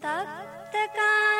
たったか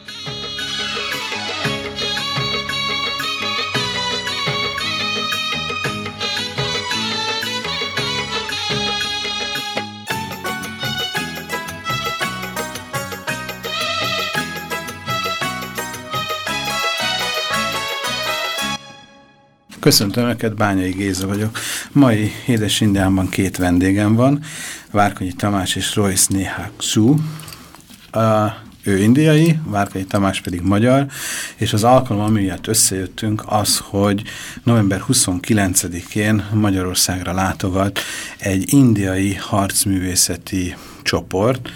Köszöntöm Önöket, Bányai Géza vagyok. Mai Édes Indiánban két vendégem van, Várkonyi Tamás és Royce Néhák Su. Ő indiai, Várkonyi Tamás pedig magyar, és az alkalom, amiatt összejöttünk, az, hogy november 29-én Magyarországra látogat egy indiai harcművészeti csoport,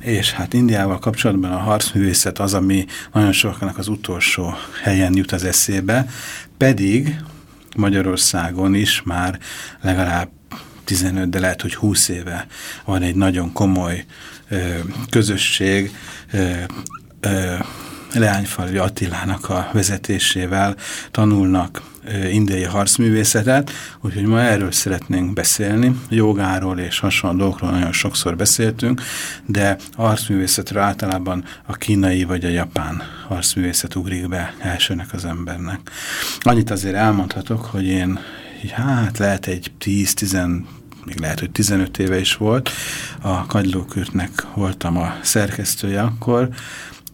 és hát Indiával kapcsolatban a harcművészet az, ami nagyon sokaknak az utolsó helyen jut az eszébe, pedig Magyarországon is már legalább 15, de lehet, hogy 20 éve van egy nagyon komoly ö, közösség, ö, ö, Leányfalvi Attilának a vezetésével tanulnak indiai harcművészetet, úgyhogy ma erről szeretnénk beszélni. Jogáról és hasonló dolgokról nagyon sokszor beszéltünk, de harcművészetről általában a kínai vagy a japán harcművészet ugrik be elsőnek az embernek. Annyit azért elmondhatok, hogy én hát lehet egy 10-10 még lehet, hogy 15 éve is volt, a Kagylókürtnek voltam a szerkesztője akkor,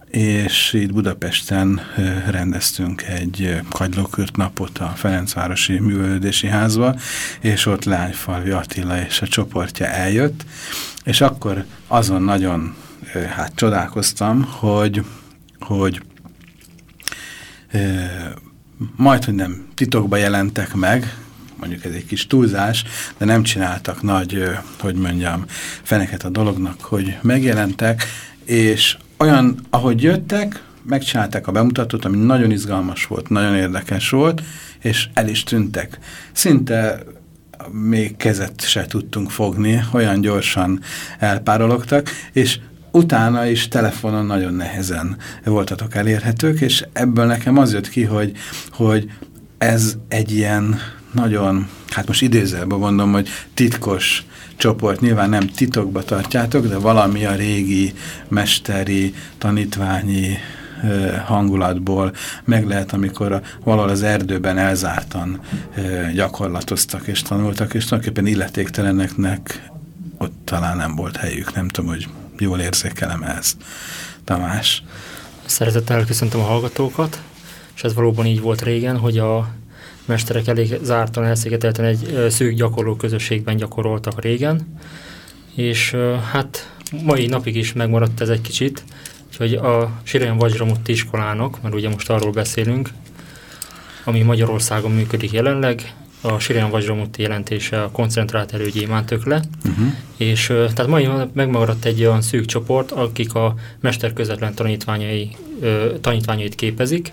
és itt Budapesten rendeztünk egy kagylókört napot a Ferencvárosi Művelődési Házba, és ott Lányfalvi Attila és a csoportja eljött, és akkor azon nagyon hát csodálkoztam, hogy, hogy majd, hogy nem titokba jelentek meg, mondjuk ez egy kis túlzás, de nem csináltak nagy, hogy mondjam, feneket a dolognak, hogy megjelentek, és olyan, ahogy jöttek, megcsinálták a bemutatót, ami nagyon izgalmas volt, nagyon érdekes volt, és el is tűntek. Szinte még kezet se tudtunk fogni, olyan gyorsan elpárologtak, és utána is telefonon nagyon nehezen voltatok elérhetők, és ebből nekem az jött ki, hogy, hogy ez egy ilyen nagyon, hát most idézelben mondom, hogy titkos csoport, nyilván nem titokba tartjátok, de valami a régi mesteri, tanítványi hangulatból meg lehet, amikor a, valahol az erdőben elzártan gyakorlatoztak és tanultak, és tulajdonképpen illetékteleneknek ott talán nem volt helyük. Nem tudom, hogy jól érzékelem ezt. Tamás. Szeretettel köszöntöm a hallgatókat, és ez valóban így volt régen, hogy a mesterek elég zártan, elszigetelten egy szűk gyakorló közösségben gyakoroltak régen, és hát mai napig is megmaradt ez egy kicsit, hogy a Sirén Vajramutti iskolának, mert ugye most arról beszélünk, ami Magyarországon működik jelenleg, a Sirén Vajramutti jelentése a koncentrált előgyémántökle, uh. -huh. és tehát mai megmaradt egy olyan szűk csoport, akik a mester közvetlen tanítványai, tanítványait képezik,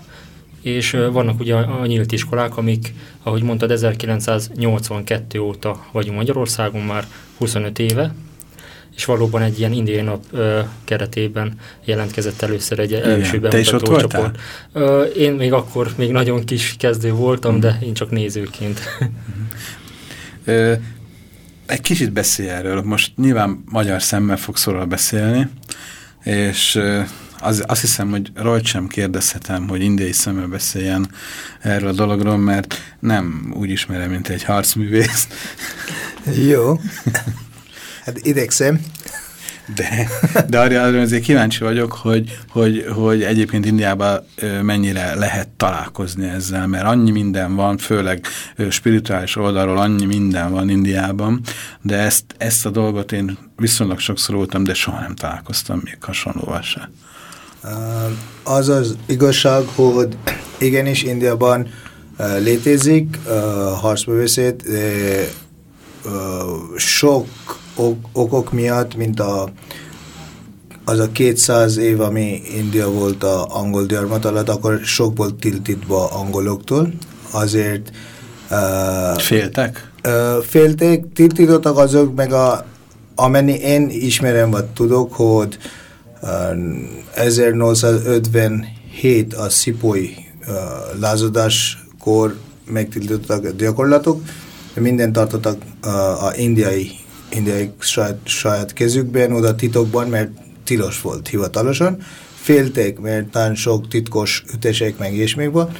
és vannak ugye a nyílt iskolák, amik, ahogy mondtad, 1982 óta vagyunk Magyarországon, már 25 éve, és valóban egy ilyen indiai nap ö, keretében jelentkezett először egy első bemutató csoport. Ö, én még akkor még nagyon kis kezdő voltam, mm. de én csak nézőként. ö, egy kicsit beszélj erről, most nyilván magyar szemmel fogsz róla beszélni, és az, azt hiszem, hogy rajt sem kérdezhetem, hogy indiai szemmel beszéljen erről a dologról, mert nem úgy ismerem, mint egy harcművész. Jó. Hát idegszem. De, de arra, arra azért kíváncsi vagyok, hogy, hogy, hogy egyébként Indiában mennyire lehet találkozni ezzel, mert annyi minden van, főleg spirituális oldalról annyi minden van Indiában, de ezt, ezt a dolgot én viszonylag sokszor voltam, de soha nem találkoztam még hasonlóval se. Az az igazság, hogy igenis Indiában létezik harcművészet, sok ok, okok miatt, mint a, az a 200 év, ami India volt a angol gyarmat alatt, akkor sok volt tiltítva angoloktól, azért uh, Féltek? Uh, féltek, tiltítottak azok, meg a, amennyi én ismerem, vagy tudok, hogy uh, 1857 a szipói lázadáskor megtiltottak a gyakorlatok, minden tartottak a indiai indiai saját, saját kezükben, oda titokban, mert tilos volt hivatalosan. Félték, mert nagyon sok titkos ütések meg ilyesmik volt,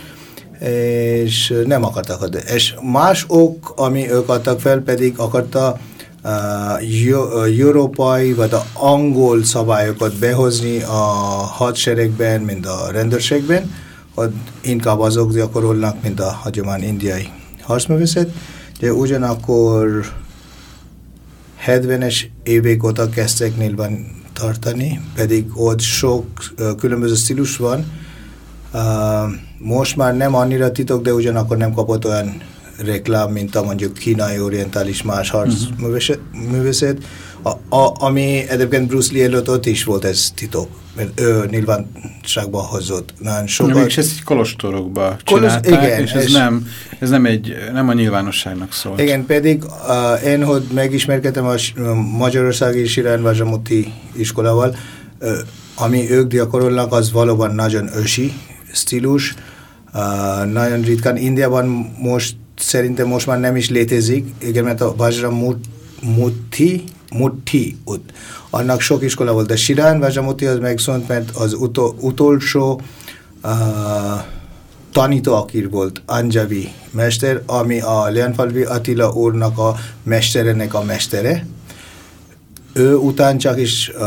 és nem akartak adni. És más ok, ami ők adtak fel, pedig akarta európai vagy a angol szabályokat behozni a hadseregben, mint a rendőrségben, hogy inkább azok gyakorolnak, mint a hagyomány indiai harcművészet, de ugyanakkor 70-es évek óta kezdtek nyilván tartani, pedig ott sok különböző stílus van. Most már nem annyira titok, de ugyanakkor nem kapott olyan reklám, mint a mondjuk kínai orientális más harc uh mhm. -huh. művészet, a, a, ami egyébként Bruce Lee előtt ott is volt ez titok, mert ő nyilvánosságban hozott. Nagyon sokat. Ja, és ezt egy kolostorokba csinálták, igen, és ez, és nem, ez nem, egy, nem a nyilvánosságnak szólt. Igen, pedig uh, én, hogy megismerkedtem a Magyarországi Sirán Vazsamuti iskolával, uh, ami ők gyakorolnak, az valóban nagyon ősi stílus. Uh, nagyon ritkán Indiában most szerintem most már nem is létezik, igen, mert a Vajramuti Mutti ott. Annak sok iskola volt, de Sirán Vajramuti az megszont, mert az utol, utolsó uh, tanító, aki volt Anjavi mester, ami a Leonfalvi Attila úrnak a mesterenek a mestere. Ő után csak is uh,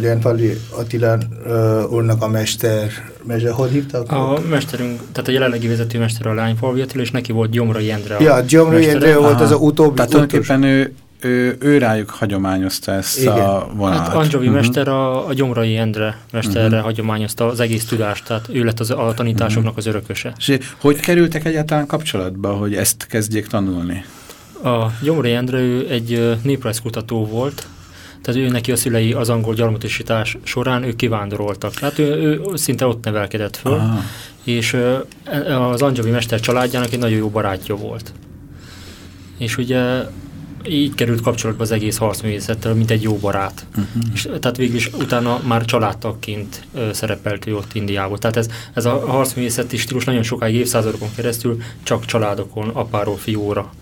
Leonfalvi Attila uh, úrnak a mester, mester, hogy hívtak? A mesterünk, tehát a jelenlegi vezetőmester a Attila, és neki volt Gyomrai Endre Ja, Gyomrai Endre volt az a utóbbi. Tehát tulajdonképpen ő ő, ő rájuk hagyományozta ezt Igen. a vonalat. Hát Anjovi uh mhm. -huh. mester a, a Gyomrai Endre mesterre uh mhm. -huh. hagyományozta az egész tudást, tehát ő lett az, a tanításoknak uh -huh. az örököse. És hogy kerültek egyáltalán kapcsolatba, hogy ezt kezdjék tanulni? A Gyomrai Endre ő egy néprajzkutató volt, tehát ő neki a szülei az angol gyarmatosítás során ők kivándoroltak. Tehát ő, ő szinte ott nevelkedett föl, Aha. és az Anjovi mester családjának egy nagyon jó barátja volt. És ugye így került kapcsolatba az egész harcművészettel, mint egy jó barát. Uh-huh. És, tehát végül is utána már családtagként ö, szerepelt ő ott Indiában. Tehát ez, ez a harcművészeti stílus nagyon sokáig évszázadokon keresztül csak családokon, apáról, fiúra,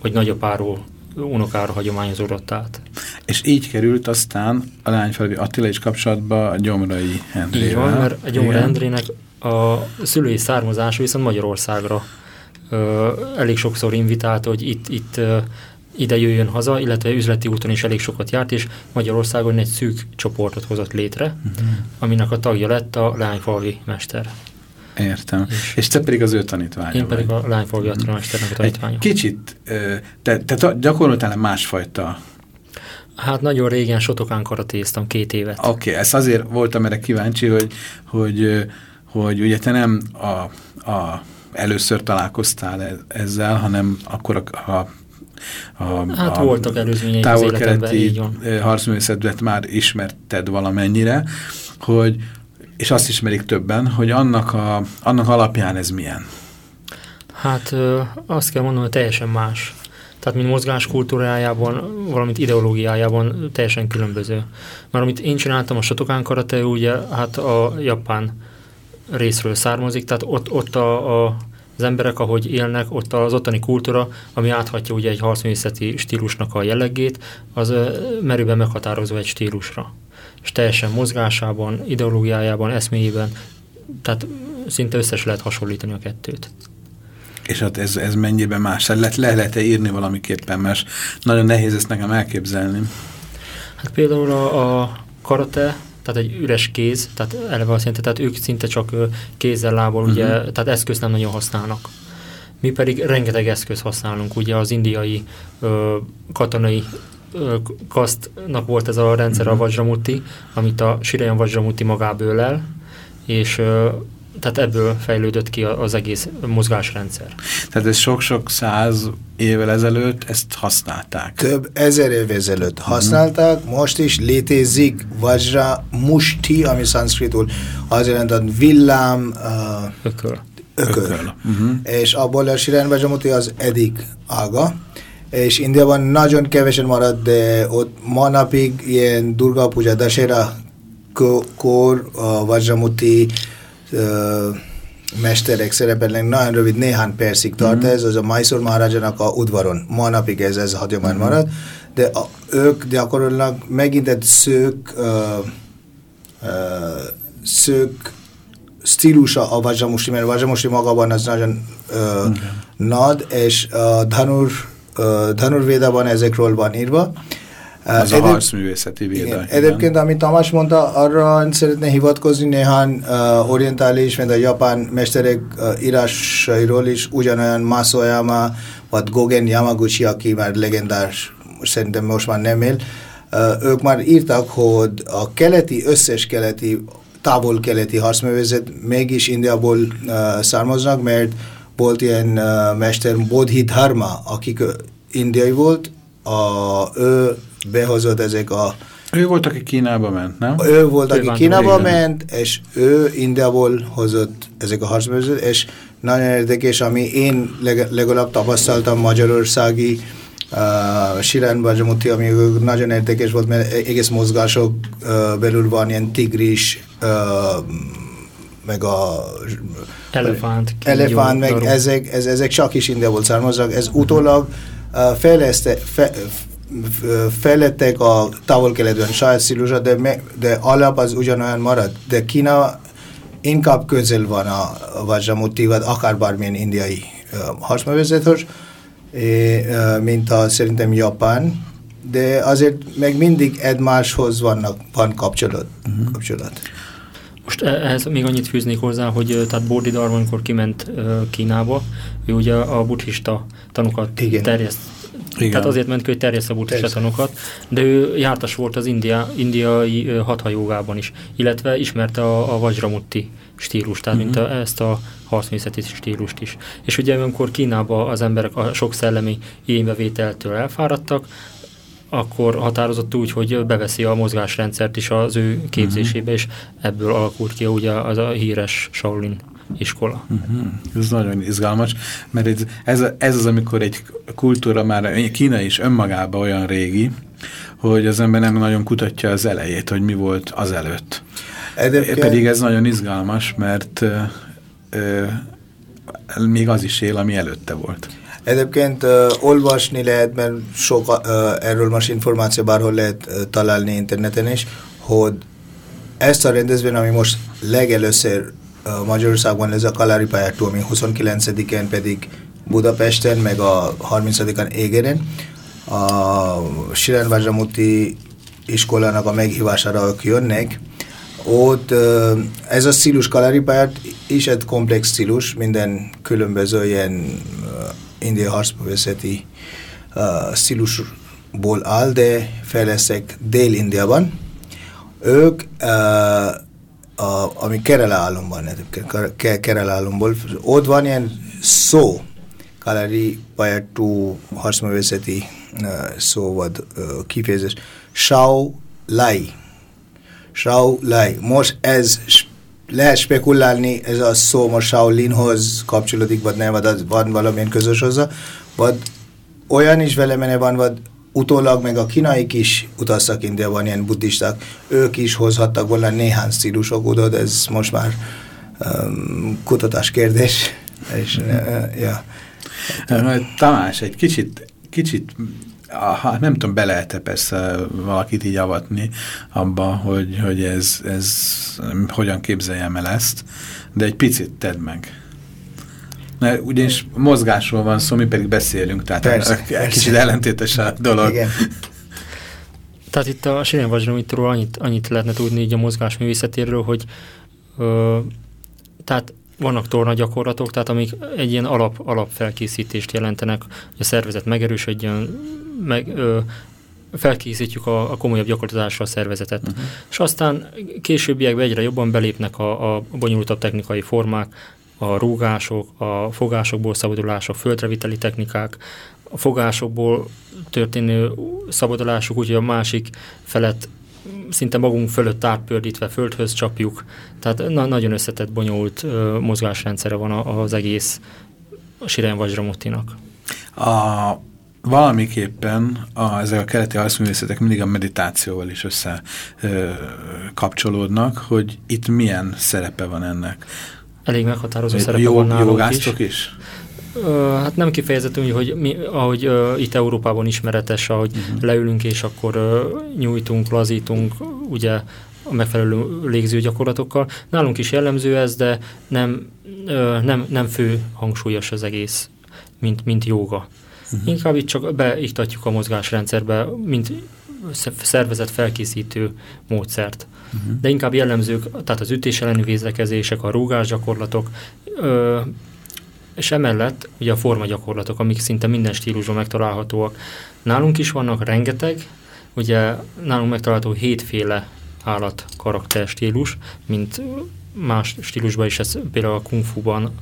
vagy nagyapáról, unokára hagyományozódott át. És így került aztán a lányfelvi Attila is kapcsolatba a Gyomrai Hendrével. Így van, mert a Gyomrai Hendrének a szülői származása viszont Magyarországra ö, elég sokszor invitált, hogy itt, itt ö, ide jöjjön haza, illetve üzleti úton is elég sokat járt, és Magyarországon egy szűk csoportot hozott létre, uh-huh. aminek a tagja lett a lányfalvi mester. Értem. És, és te pedig az ő tanítványa Én pedig vagy. a uh-huh. mesternek a tanítványa. Egy kicsit, te, te gyakoroltál másfajta Hát nagyon régen Sotokán karatéztam két évet. Oké, okay, ezt azért voltam erre kíváncsi, hogy, hogy, hogy ugye te nem a, a először találkoztál e-, ezzel, hanem akkor, ha a, hát a voltak előzményei így van. harcművészetet már ismerted valamennyire, hogy, és azt ismerik többen, hogy annak, a, annak alapján ez milyen? Hát ö, azt kell mondanom, hogy teljesen más. Tehát mint mozgás kultúrájában, valamint ideológiájában teljesen különböző. Mert amit én csináltam a Shotokan karate, ugye hát a japán részről származik, tehát ott, ott a, a az emberek, ahogy élnek, ott az ottani kultúra, ami áthatja ugye egy harcművészeti stílusnak a jellegét, az merőben meghatározó egy stílusra. És teljesen mozgásában, ideológiájában, eszméjében, tehát szinte összes lehet hasonlítani a kettőt. És hát ez, ez mennyiben más? Le, le lehet-e írni valamiképpen, mert nagyon nehéz ezt nekem elképzelni. Hát például a, a karate, tehát egy üres kéz, tehát eleve azt jelenti, tehát ők szinte csak kézzel, lából, uh-huh. ugye, tehát eszközt nem nagyon használnak. Mi pedig rengeteg eszköz használunk, ugye az indiai ö, katonai kasztnak volt ez a rendszer, uh-huh. a Vajramuti, amit a Sirayan Vajramuti magából ölel, és tehát ebből fejlődött ki az egész mozgásrendszer. Tehát ez sok-sok száz évvel ezelőtt ezt használták. Több ezer év ezelőtt használták, mm. most is létezik Vajra Musti, ami szanszkritul az jelent, hogy villám, uh, ököl. ököl. ököl. Uh -huh. És abból a Siren Vajramuti az edik ága, és Indiában nagyon kevesen marad, de ott manapig ilyen Durga Puja, Dasera kor, a Vajramuti mesterek szerepelnek, nagyon rövid, néhány percig tart mm. ez, az a Mysore Maharajának a udvaron. Ma napig ez, ez hagyomány mm. marad, de a, ők gyakorolnak megint egy szők, uh, uh, szők stílusa a Vajramusti, mert Vajramusti magában az nagyon uh, okay. nad, és a Dhanur, uh, Dhanur Védában ezekről van írva, az Edeb, a harcművészeti véda. Igen. Egyébként, amit Tamás mondta, arra szeretne hivatkozni néhány uh, orientális, mint a japán mesterek uh, írásairól is, ugyanolyan Masoyama, vagy Gogen Yamaguchi, aki már legendás, szerintem most már nem él, uh, ők már írtak, hogy a keleti, összes keleti, távol-keleti harcművészet mégis Indiából uh, származnak, mert volt ilyen uh, mester Bodhidharma, akik uh, indiai volt, a, ő behozott ezek a... Ő volt, aki Kínába ment, nem? Ő volt, aki Kínába ment, és ő Indiából hozott ezek a harcműzőt, és nagyon érdekes, ami én legalább tapasztaltam Magyarországi uh, Sirán Bajamuti, ami nagyon érdekes volt, mert egész mozgások uh, belül van ilyen tigris, uh, meg a elefánt, elefánt meg ezek, ez, ezek csak is Indiából származnak. Ez utólag uh, fejleszte, fe, fejlettek a távol-keletben saját stílusa, de, me, de alap az ugyanolyan marad. De Kína inkább közel van a, Vajramuti, vagy akár bármilyen indiai uh, harcművészethez, uh, mint a szerintem Japán, de azért meg mindig egymáshoz vannak, van kapcsolat. Uh. -huh. kapcsolat. Most e-, ehhez még annyit fűznék hozzá, hogy tehát Bodhidharma, amikor kiment Kínába, ő ugye a buddhista tanukat Igen. terjeszt, igen. Tehát azért ment ki, hogy terjessze a buddhista de ő jártas volt az India, indiai hathajógában is, illetve ismerte a, a Vajramutti stílust, tehát uh -huh. mint a, mhm. ezt a harcmészeti stílust is. És ugye amikor Kínában az emberek a sok szellemi igénybevételtől elfáradtak, akkor határozott úgy, hogy beveszi a mozgásrendszert is az ő képzésébe, uh -huh. és ebből alakult ki ugye az a híres Shaolin iskola. Uh mhm. -huh. Ez nagyon izgalmas, mert ez, ez, ez az, amikor egy kultúra már, Kína is önmagában olyan régi, hogy az ember nem nagyon kutatja az elejét, hogy mi volt az előtt. Egyébként... Pedig ez nagyon izgalmas, mert ö, ö, még az is él, ami előtte volt. Egyébként olvasni lehet, mert sok erről most információ bárhol lehet találni interneten is, hogy ezt a rendezvény, ami most legelőször Magyarországban ez a Kalári pályától, ami 29-en pedig Budapesten, meg a 30-án Égeren. A Siren Vajramuti iskolának a meghívására ők jönnek. Ott ez a stílus Kalári pályát is egy komplex stílus, minden különböző ilyen indiai harcművészeti stílusból áll, de fejlesztek Dél-Indiában. Ők a, ami Kerala államban egyébként, Kerala államból, ott van ilyen szó, Kalari Pajatú harcművészeti uh, szó uh, kifejezés, Shao Lai. Shao Lai. Most ez lehet spekulálni, ez a szó most Shaolinhoz kapcsolódik, vagy nem, vagy van valamilyen közös hozzá, vagy olyan is vele van, vagy utólag meg a kínaik is utaztak Indiában, ilyen buddhisták, ők is hozhattak volna néhány stílusok oda, de ez most már um, kutatás kérdés. És, uh, ja. Tamás, egy kicsit, kicsit ha, nem tudom, be lehet-e persze valakit így avatni abba, hogy, hogy ez, ez hogyan képzeljem el ezt, de egy picit tedd meg. Mert ugyanis mozgásról van szó, mi pedig beszélünk, tehát persze, persze. kicsit ellentétes a dolog. Igen. Tehát itt a Siren Vajramitról annyit, annyit lehetne tudni így a mozgás művészetéről, hogy ö, tehát vannak torna gyakorlatok, tehát amik egy ilyen alap, alapfelkészítést jelentenek, hogy a szervezet megerősödjön, meg, ö, felkészítjük a, a komolyabb gyakorlatásra a szervezetet. Uh-huh. És aztán későbbiekben egyre jobban belépnek a, a bonyolultabb technikai formák, a rúgások, a fogásokból szabadulások, földreviteli technikák, a fogásokból történő szabadulások, úgyhogy a másik felet szinte magunk fölött átpördítve földhöz csapjuk. Tehát na, nagyon összetett, bonyolult ö, mozgásrendszere van az egész Siren Vajramotinak. A valamiképpen a, ezek a keleti alszművészetek mindig a meditációval is össze ö, kapcsolódnak, hogy itt milyen szerepe van ennek. Elég meghatározó szerepe jó, van nálunk is. is? Hát nem kifejezetten, hogy mi, ahogy uh, itt Európában ismeretes, ahogy uh-huh. leülünk és akkor uh, nyújtunk, lazítunk, ugye a megfelelő légző gyakorlatokkal. Nálunk is jellemző ez, de nem, uh, nem, nem fő hangsúlyos az egész, mint, mint jóga. Uh-huh. Inkább itt csak beiktatjuk a mozgásrendszerbe, mint szervezet felkészítő módszert. Uh-huh. De inkább jellemzők, tehát az ütés elleni védekezések, a rúgás gyakorlatok, ö, és emellett ugye a formagyakorlatok, amik szinte minden stílusban megtalálhatóak. Nálunk is vannak rengeteg, ugye nálunk megtalálható hétféle állat karakter stílus, mint más stílusban is, ez például a kung fu-ban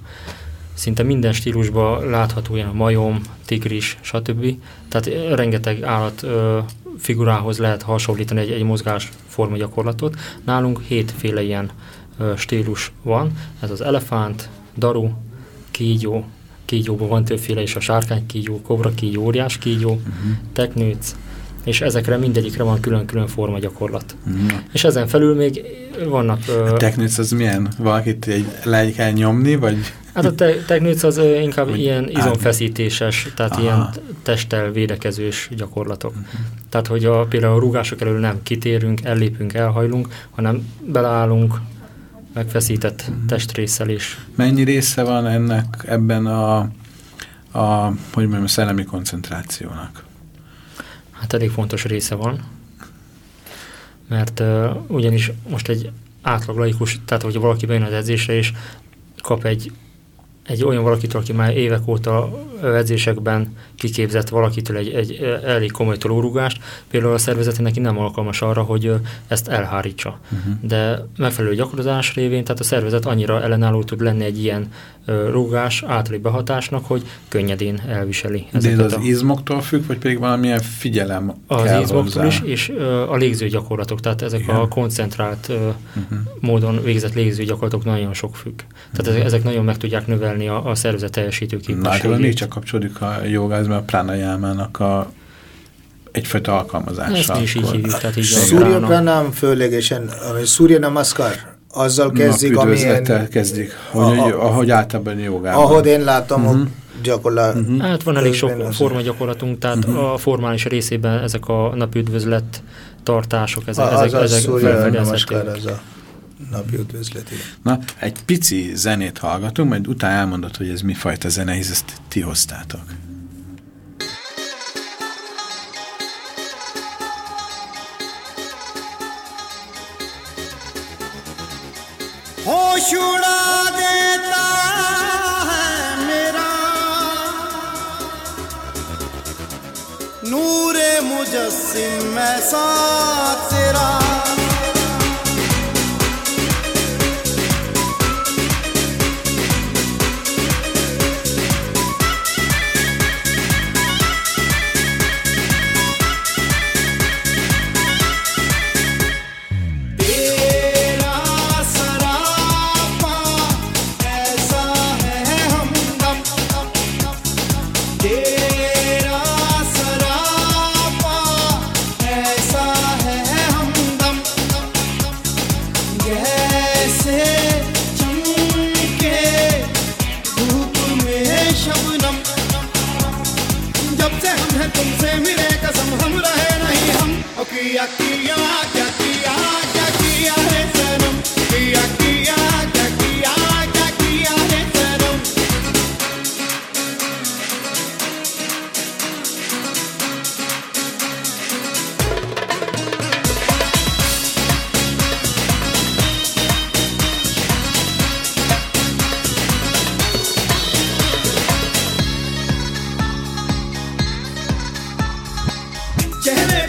szinte minden stílusban látható ilyen majom, tigris, stb. Tehát rengeteg állat ö, figurához lehet hasonlítani egy, egy mozgás forma gyakorlatot. Nálunk hétféle ilyen ö, stílus van. Ez az elefánt, daru, kígyó, kígyóban van többféle is, a sárkány kígyó, kobra kígyó, óriás kígyó, uh-huh. teknőc, és ezekre mindegyikre van külön-külön forma gyakorlat. Uh-huh. És ezen felül még vannak... A teknőc az milyen? Valakit egy le kell nyomni, vagy... Hát a te teknőc az uh, inkább Úgy ilyen izomfeszítéses, tehát Aha. ilyen testtel védekezős gyakorlatok. Uh-huh. Tehát, hogy a, például a rúgások elől nem kitérünk, ellépünk, elhajlunk, hanem beleállunk, megfeszített testrészsel is. Mennyi része van ennek ebben a, a hogy mondjam, a szellemi koncentrációnak? Hát elég fontos része van, mert uh, ugyanis most egy átlag laikus, tehát hogyha valaki bejön az edzésre és kap egy egy olyan valakitől, aki már évek óta edzésekben kiképzett valakitől egy, egy elég komoly tolórugást, például a szervezete neki nem alkalmas arra, hogy ezt elhárítsa. Uh-huh. De megfelelő gyakorlás révén, tehát a szervezet annyira ellenálló tud lenni egy ilyen rúgás általi behatásnak, hogy könnyedén elviseli. De ez az a... izmoktól függ, vagy pedig valamilyen figyelem Az kell izmoktól hozzá. is, és a légző gyakorlatok, tehát ezek Igen. a koncentrált uh-huh. módon végzett légző gyakorlatok nagyon sok függ. Tehát uh-huh. ezek, ezek nagyon meg tudják növelni a, a szervezet teljesítő képességét. Na, még csak kapcsolódik a jogázma a pránajámának a egyfajta alkalmazása. Ezt is így hívjuk. Tehát így Surya Pranam főlegesen, Surya Namaskar azzal kezdik, amilyen... kezdik, hogy, a, a, ahogy általában jogában. Ahogy én látom, uh mhm. -huh. gyakorlat... Uh -huh. Hát van elég sok forma gyakorlatunk, tehát uh mhm. -huh. a formális részében ezek a napüdvözlet tartások, ezek, a, ezek, ezek felfedezhetők Az a napi üdvözleti. Na, egy pici zenét hallgatunk, majd utána elmondod, hogy ez mi fajta zene, hisz ezt ti hoztátok. होश उड़ा देता है मेरा नूरे मुजस्सिम ऐसा तेरा Déjeme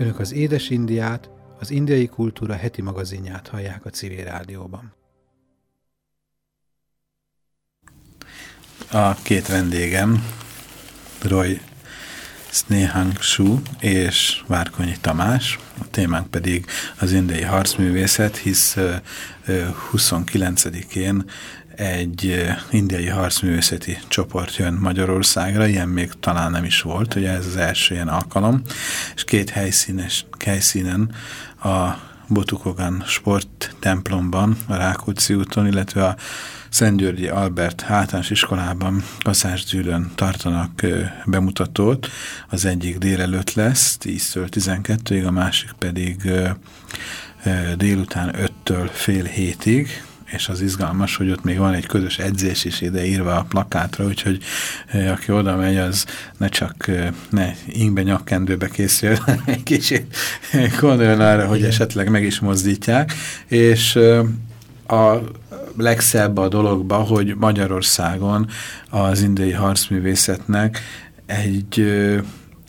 Önök az Édes Indiát, az indiai kultúra heti magazinját hallják a civil rádióban. A két vendégem, Roy Snehang Shu és Várkonyi Tamás, a témánk pedig az indiai harcművészet, hisz ö, ö, 29-én egy indiai harcművészeti csoport jön Magyarországra, ilyen még talán nem is volt, ugye ez az első ilyen alkalom, és két helyszínes, helyszínen a Botukogan sport templomban, a Rákóczi úton, illetve a Szentgyörgyi Albert általános iskolában Kaszásgyűrön tartanak bemutatót. Az egyik délelőtt lesz, 10-től 12-ig, a másik pedig délután 5-től fél hétig, és az izgalmas, hogy ott még van egy közös edzés is ide írva a plakátra, úgyhogy aki oda megy, az ne csak ne ingbe nyakkendőbe készül, egy kicsit gondoljon arra, hogy esetleg meg is mozdítják, és a legszebb a dologba, hogy Magyarországon az indiai harcművészetnek egy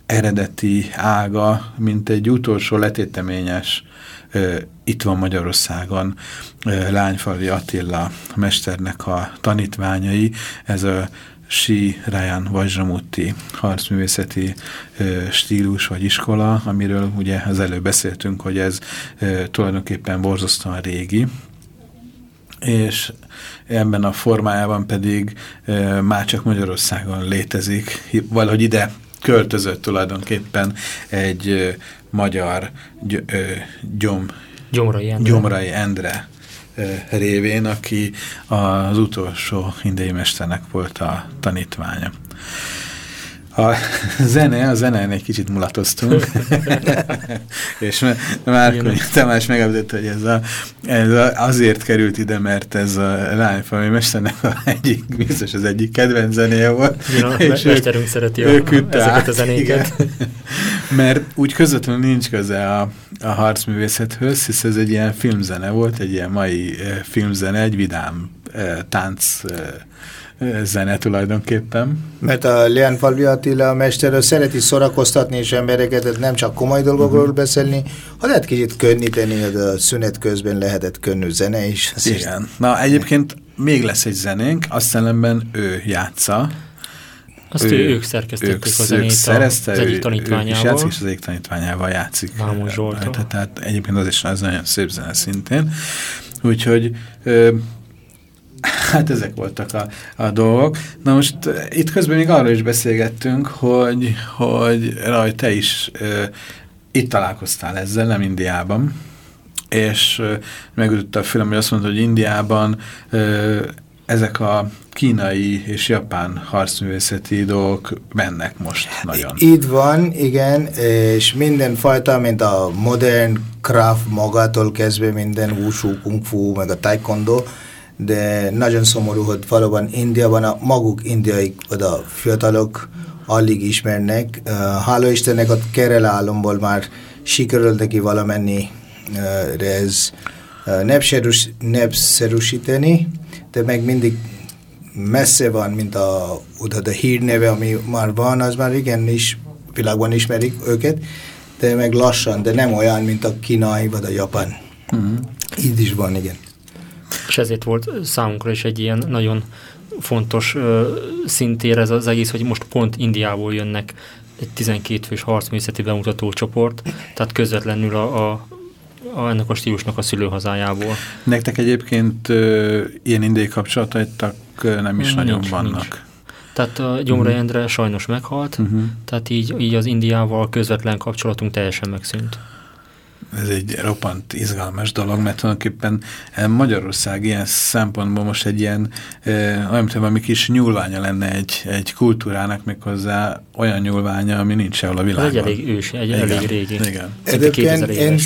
eredeti ága, mint egy utolsó letéteményes itt van Magyarországon Lányfalvi Attila mesternek a tanítványai, ez a Si Ryan Vajramutti harcművészeti stílus vagy iskola, amiről ugye az előbb beszéltünk, hogy ez tulajdonképpen borzasztóan régi, és ebben a formájában pedig már csak Magyarországon létezik, valahogy ide költözött tulajdonképpen egy magyar gy, e, gyom, Gyomrai Endre. Gyomrai Endre e, révén, aki az utolsó indiai mesternek volt a tanítványa. A zene, a zene egy kicsit mulatoztunk, és már Tamás megemlítette, hogy ez, a, ez a, azért került ide, mert ez a lányfalmi mesternek a egyik, biztos az egyik kedvenc zenéje volt. Igen, a és mesterünk ők, szereti ők a, ezeket a zenéket. Igen, mert úgy közvetlenül nincs köze a, a harcművészethez, hisz ez egy ilyen filmzene volt, egy ilyen mai filmzene, egy vidám tánc zene tulajdonképpen. Mert a Leon Falvi Attila mester szereti szórakoztatni és embereket, nem csak komoly dolgokról uh -huh. beszélni, ha lehet kicsit könnyíteni, hogy a szünet közben lehetett könnyű zene is. Igen. Na egyébként még lesz egy zenénk, azt ellenben ő játsza. Azt ő, ők szerkesztették ők, a zenét ők szerezte, az egyik tanítványával. Ő is játszik, és az egyik tanítványával játszik. Mámos Zsolta. Tehát, tehát egyébként az is az nagyon szép zene szintén. Úgyhogy ö, Hát ezek voltak a, a dolgok. Na most itt közben még arról is beszélgettünk, hogy, hogy Raj, te is uh, itt találkoztál ezzel, nem Indiában, és uh, megütötte a film, hogy azt mondta, hogy Indiában uh, ezek a kínai és japán harcművészeti dolgok mennek most nagyon. Itt van, igen, és mindenfajta, mint a modern craft magától kezdve minden wushu, kung fu, meg a taekwondo, de nagyon szomorú, hogy valóban Indiában a maguk indiai oda fiatalok alig ismernek. Uh, hála Istennek a Kerala álomból már sikerült neki valamennyi uh, ez uh, népszerűsíteni, de meg mindig messze van, mint a, oda a hírneve, ami már van, az már igenis világban ismerik őket, de meg lassan, de nem olyan, mint a kínai vagy a japán. Mm -hmm. Így is van, igen és ezért volt számunkra is egy ilyen nagyon fontos ö, szintér ez az egész, hogy most pont Indiából jönnek egy 12 fős harcművészeti bemutató csoport, tehát közvetlenül a, a, a ennek a stílusnak a szülőhazájából. Nektek egyébként ö, ilyen indiai kapcsolataitak nem is Mm, nagyon nincs, vannak. nincs. Tehát a Gyomra Mhm. Endre sajnos meghalt, Uh-huh. tehát így, így az Indiával közvetlen kapcsolatunk teljesen megszűnt. Ez egy roppant izgalmas dolog, mert tulajdonképpen eh, Magyarország ilyen szempontból most egy ilyen, eh, olyan, mint valami kis nyúlványa lenne egy, egy kultúrának, méghozzá olyan nyúlványa, ami nincs sehol a Ez világon. egy elég ősi, egy Igen, elég régi. Igen. Szinte 2000 Egyébként én,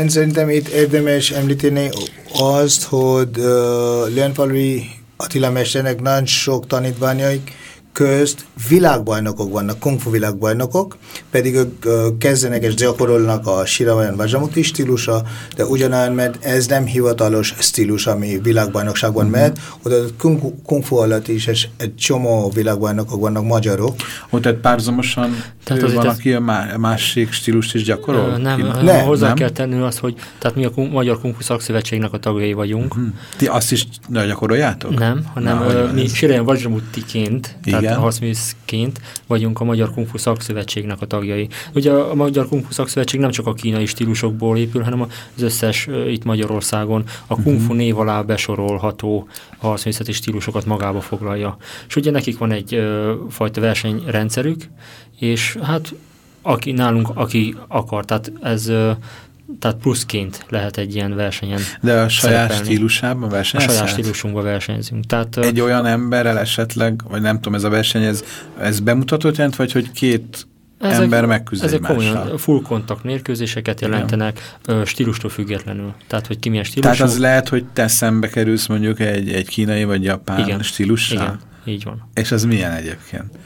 én szerintem itt érdemes említeni azt, hogy uh, Leonfalvi Attila mesternek nagyon sok tanítványaik közt világbajnokok vannak, kungfu világbajnokok, pedig ők kezdenek és gyakorolnak a Shiravayan Vajamuti stílusa, de ugyanolyan, mert ez nem hivatalos stílus, ami világbajnokságban mm. mehet, oda kungfu, kungfu alatt is és egy csomó világbajnokok vannak magyarok, Ó, tehát párhuzamosan Tehát tehát azért van, aki a má másik stílust is gyakorol? Ö, Nem, hanem Nem, hozzá nem? kell tenni azt, hogy tehát mi a Kung- Magyar Kung Fu Szakszövetségnek a tagjai vagyunk. Hm. Ti azt is gyakoroljátok? Nem, hanem Na, ö, mi ez? Siren Vajramutiként, tehát harcművészként vagyunk a Magyar Kung Fu Szakszövetségnek a tagjai. Ugye a Magyar Kung Fu Szakszövetség nem csak a kínai stílusokból épül, hanem az összes itt Magyarországon a Kung Mhm. Fu név alá besorolható harcművészeti stílusokat magába foglalja. És ugye nekik van egy ö, fajta versenyrendszerük, és hát aki nálunk, aki akar, tehát ez tehát pluszként lehet egy ilyen versenyen De a saját szerepelni. stílusában a versenyezhet? saját stílusunkba versenyzünk. Tehát Egy olyan emberrel esetleg, vagy nem tudom, ez a verseny, ez, ez bemutatót jelent, vagy hogy két ember megküzd ezek komolyan full kontakt mérkőzéseket Igen. jelentenek ö, stílustól függetlenül. Tehát, hogy ki milyen stílusú. Tehát az lehet, hogy te szembe kerülsz mondjuk egy, egy kínai vagy japán Igen. stílussal? Igen, így van. És az milyen egyébként?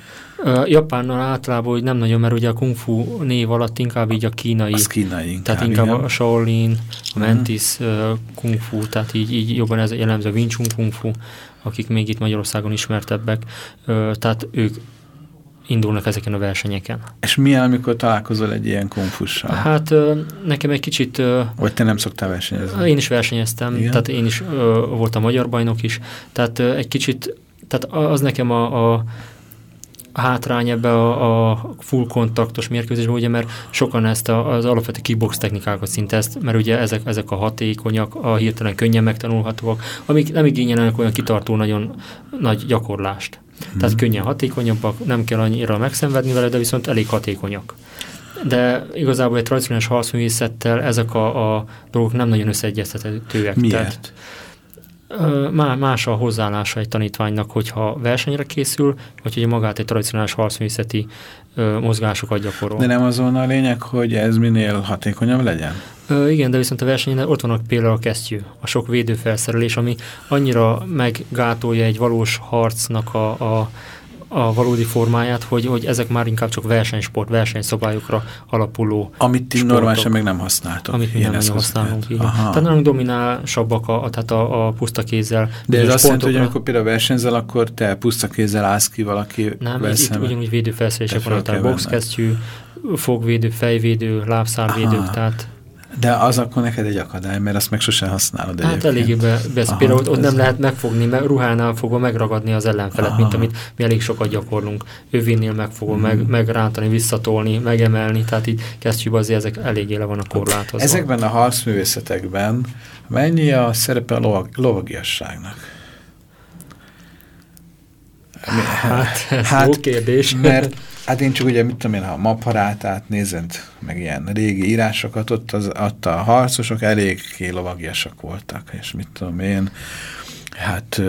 Japánnal általában, hogy nem nagyon, mert ugye a kung fu név alatt inkább így a kínai, Az kínai inkább, tehát inkább igen. a Shaolin, a Mhm. Mentis ö, kung fu, tehát így, így jobban ez jellemző a Wing Chun kung fu, akik még itt Magyarországon ismertebbek, tehát ők indulnak ezeken a versenyeken. És milyen, amikor találkozol egy ilyen konfussal? Hát nekem egy kicsit Vagy te nem szoktál versenyezni? Én is versenyeztem, Igen? Tehát én is voltam magyar bajnok is, tehát egy kicsit, tehát az nekem a, a hátrány ebbe a, a full kontaktos mérkőzésben, ugye, mert sokan ezt a, az alapvető kickbox technikákat szinte ezt, mert ugye ezek, ezek a hatékonyak, a hirtelen könnyen megtanulhatóak, amik nem igényelnek olyan kitartó, nagyon nagy gyakorlást. Tehát könnyen hatékonyabbak, nem kell annyira megszenvedni vele, de viszont elég hatékonyak. De igazából egy tradicionális harcművészettel ezek a, a dolgok nem nagyon összeegyeztethetőek. Miért? Tehát, más a hozzáállása egy tanítványnak, hogyha versenyre készül, vagy hogy magát egy tradicionális harcművészeti mozgásokat gyakorol. De nem azon a lényeg, hogy ez minél hatékonyabb legyen? Ö, igen, de viszont a versenyen ott vannak például a kesztyű, a sok védőfelszerelés, ami annyira meggátolja egy valós harcnak a, a, a valódi formáját, hogy, hogy ezek már inkább csak versenysport, versenyszabályokra alapuló Amit ti sportok. normálisan még nem használtok. Amit mi nem nagyon használunk. Tehát nálunk dominánsabbak a, a, tehát a, a puszta kézzel. De ez azt jelenti, hogy amikor például versenyzel, akkor te puszta kézzel állsz ki valaki Nem, itt, itt ugyanúgy védőfelszerelések fel tehát boxkesztyű, fogvédő, fejvédő, lábszárvédők, tehát De az akkor neked egy akadály, mert azt meg sosem használod hát eléggé be, be Aha, például ott ez- nem lehet megfogni, mert ruhánál fogva megragadni az ellenfelet, Aha. mint amit mi elég sokat gyakorlunk. Övénél megfogom, Mhm. meg, megrántani, visszatolni, megemelni, tehát így kesztyűben azért ezek eléggé le vannak korlátozva. Ezekben a harcművészetekben mennyi a szerepe a lovag, lovagiasságnak? Hát, ez hát, jó kérdés. Mert hát én csak ugye, mit tudom én, ha a maparátát nézed, meg ilyen régi írásokat, ott, az, ott a harcosok eléggé lovagiasak voltak, és mit tudom én, hát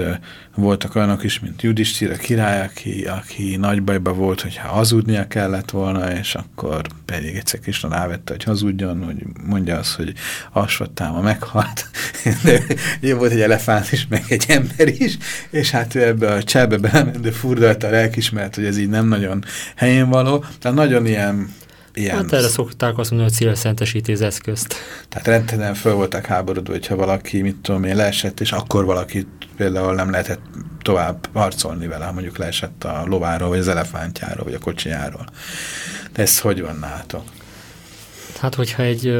voltak olyanok is, mint Judistír a király, aki, aki nagy bajba volt, hogyha hazudnia kellett volna, és akkor pedig egyszer Kisna rávette, hogy hazudjon, hogy mondja azt, hogy Asvattáma meghalt. De jó volt egy elefánt is, meg egy ember is, és hát ő ebbe a cselbe belement, de furdalta a lelkismert, hogy ez így nem nagyon helyén való. Tehát nagyon ilyen Ilyen, Hát erre szokták azt mondani, hogy célszentesíti az eszközt. Tehát rendtelen föl voltak háborodva, hogyha valaki, mit tudom én, leesett, és akkor valaki például nem lehetett tovább harcolni vele, mondjuk leesett a lováról, vagy az elefántjáról, vagy a kocsijáról. De ez hogy van nálatok? Hát, hogyha egy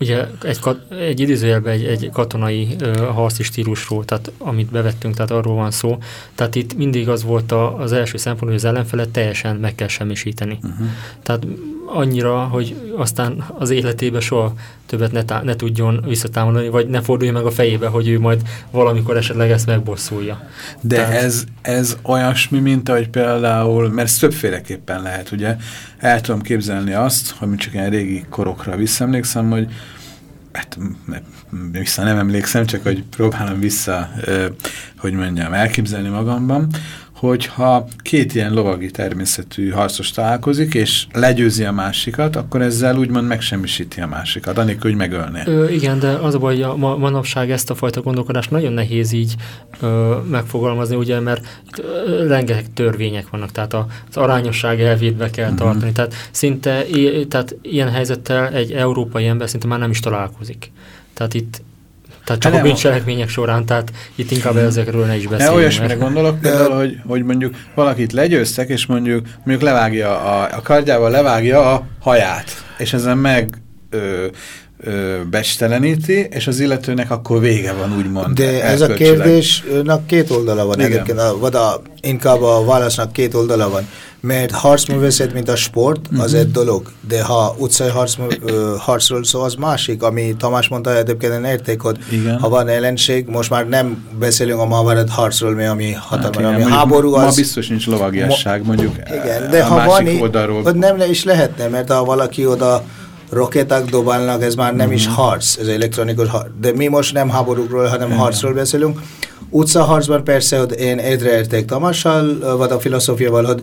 ugye egy, egy idézőjelben egy, egy katonai ö, harci stílusról, tehát amit bevettünk, tehát arról van szó. Tehát itt mindig az volt a, az első szempont, hogy az ellenfelet teljesen meg kell semmisíteni. Uh-huh. Tehát annyira, hogy aztán az életébe soha többet ne, tá- ne tudjon visszatámadni, vagy ne forduljon meg a fejébe, hogy ő majd valamikor esetleg ezt megbosszulja. De Tehát- ez, ez olyasmi, mint ahogy például, mert ez többféleképpen lehet, ugye? El tudom képzelni azt, hogy csak ilyen régi korokra visszaemlékszem, hogy hát vissza nem emlékszem, csak hogy próbálom vissza, hogy mondjam, elképzelni magamban, hogyha két ilyen lovagi természetű harcos találkozik, és legyőzi a másikat, akkor ezzel úgymond megsemmisíti a másikat, anélkül, hogy megölné. Ö, igen, de az a baj, hogy a ma, manapság ezt a fajta gondolkodást nagyon nehéz így ö, megfogalmazni, ugye, mert itt, ö, rengeteg törvények vannak, tehát a, az arányosság elvét be kell Mhm. tartani. Tehát szinte i- tehát ilyen helyzettel egy európai ember szinte már nem is találkozik. Tehát itt tehát csak Hát a bűncselekmények során, tehát itt inkább ezekről ne is De beszéljünk. olyasmire mert- gondolok például, hogy, hogy mondjuk valakit legyőztek, és mondjuk, mondjuk levágja a, a kardjával levágja a haját, és ezen meg ö, besteleníti, és az illetőnek akkor vége van, úgymond. De ez a kérdésnek két oldala van Igen. egyébként, a, vagy a, inkább a válasznak két oldala van. Mert harcművészet, mint a sport, az Mhm. egy dolog, de ha utcai harc, harcról szó, az másik, ami Tamás mondta, egyébként én érték, hogy Igen. ha van ellenség, most már nem beszélünk a Mahabharat harcról, mi ami Hát hatalmas, igen, ami mondjuk háború Ma az... biztos nincs lovagiasság, mondjuk Igen, de a ha van, í- oldalról. hogy nem le is lehetne, mert ha valaki oda rakéták dobálnak, ez már nem Mhm. is harc, ez elektronikus harc. De mi most nem háborúkról, hanem Igen. harcról beszélünk. Utcaharcban persze, hogy én egyre érték Tamással, vagy a filozófiával, hogy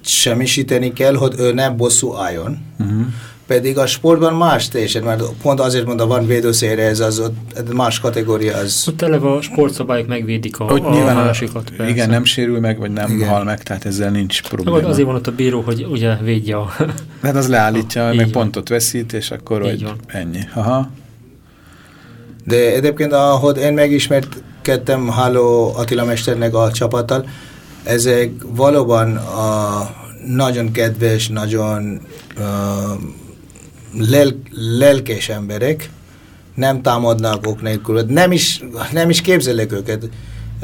semmisíteni kell, hogy ő nem bosszú álljon. Uh-huh. Pedig a sportban más teljesen, mert pont azért mondom, van védőszére, ez az ott más kategória, az Ott eleve a sportszabályok megvédik a, Hogy a nyilván a, másikat. persze. igen, nem sérül meg, vagy nem Igen. hal meg, tehát ezzel nincs Meg probléma. Azért van ott a bíró, hogy ugye védje a... Hát az leállítja, Így meg van. pontot veszít, és akkor Így hogy van. ennyi. Aha. De egyébként, ahogy én megismerkedtem Háló Attila mesternek a csapattal, ezek valóban a nagyon kedves, nagyon uh, lel, lelkes emberek, nem támadnak ok nélkül, nem is, nem is képzelek őket.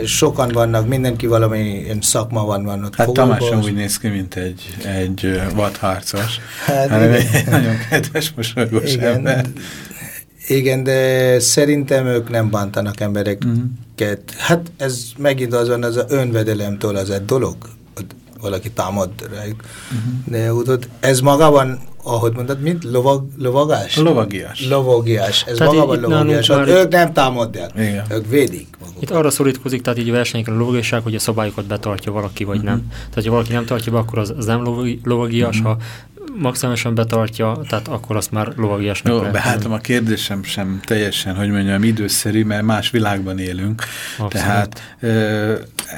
Sokan vannak, mindenki valami szakma van, van ott. Hát Tamás úgy néz ki, mint egy, egy vadharcos, Hát hanem igen. egy nagyon kedves, mosolygós Igen, ember. igen, de szerintem ők nem bántanak embereket. Mhm. Hát ez megint az van, az a önvedelemtől az egy dolog, valaki támad rájuk. Mhm. De tudod, ez magában, ahogy mondtad, mint lovag, lovagás? Lovagias. Lovagiás. Ez Tehát magában lovagiás. már- Ők nem támadják, Igen. ők védik magukat. Itt arra szorítkozik, tehát így versenyekre a lovagiság, hogy a szabályokat betartja valaki, vagy nem. Tehát, ha valaki nem tartja be, akkor az, az nem lovagi- lovagias, ha maximálisan betartja, tehát akkor azt már lovagiasnak Jó, lehet behátom mondani. a kérdésem sem teljesen, hogy mondjam, időszerű, mert más világban élünk. Abszolút. Tehát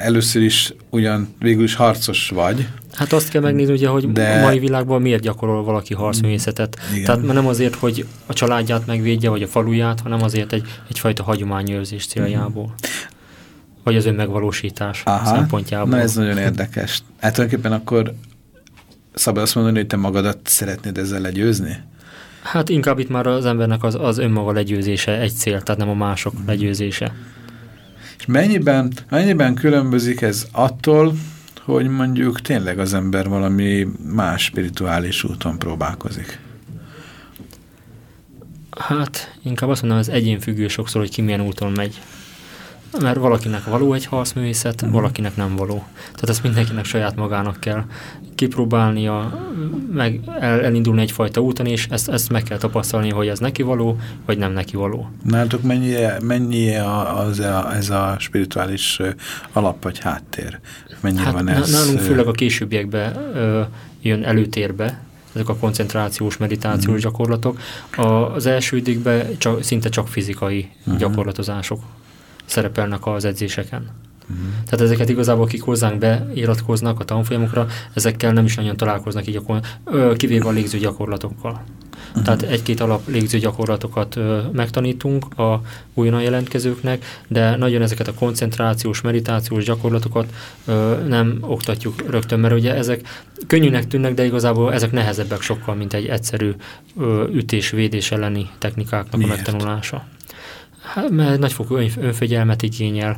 először is ugyan végül is harcos vagy, Hát azt kell megnézni, ugye, hogy De- a mai világban miért gyakorol valaki harcművészetet. Igen. Tehát nem azért, hogy a családját megvédje, vagy a faluját, hanem azért egy, egyfajta hagyományőrzés céljából. Vagy az önmegvalósítás szempontjából. na ez nagyon érdekes. Hát tulajdonképpen akkor szabad azt mondani, hogy te magadat szeretnéd ezzel legyőzni? Hát inkább itt már az embernek az, az önmaga legyőzése egy cél, tehát nem a mások legyőzése. És mennyiben, mennyiben különbözik ez attól, hogy mondjuk tényleg az ember valami más spirituális úton próbálkozik? Hát inkább azt mondom, ez egyénfüggő sokszor, hogy ki milyen úton megy. Mert valakinek való egy harcművészet, Mhm. valakinek nem való. Tehát ezt mindenkinek saját magának kell kipróbálnia, meg el, elindulni egyfajta úton, és ezt, ezt meg kell tapasztalni, hogy ez neki való, vagy nem neki való. Nálatok mennyi, mennyi a, az a, ez a spirituális alap vagy háttér? Mennyire Hát van ez? nálunk főleg a későbbiekben jön előtérbe, ezek a koncentrációs, meditációs Mhm. gyakorlatok. A, az első időkben csak, szinte csak fizikai Mhm. gyakorlatozások szerepelnek az edzéseken. Tehát ezeket igazából, akik hozzánk beiratkoznak a tanfolyamokra, ezekkel nem is nagyon találkoznak így, akkor, kivéve a légző gyakorlatokkal. Uh-huh. Tehát egy-két alap légző gyakorlatokat ö, megtanítunk a újonnan jelentkezőknek, de nagyon ezeket a koncentrációs, meditációs gyakorlatokat ö, nem oktatjuk rögtön, mert ugye ezek könnyűnek tűnnek, de igazából ezek nehezebbek sokkal, mint egy egyszerű ö, ütés-védés elleni technikáknak Miért? a megtanulása. Hát, mert nagyfokú ön- önfegyelmet igényel,